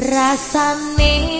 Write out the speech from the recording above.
rasane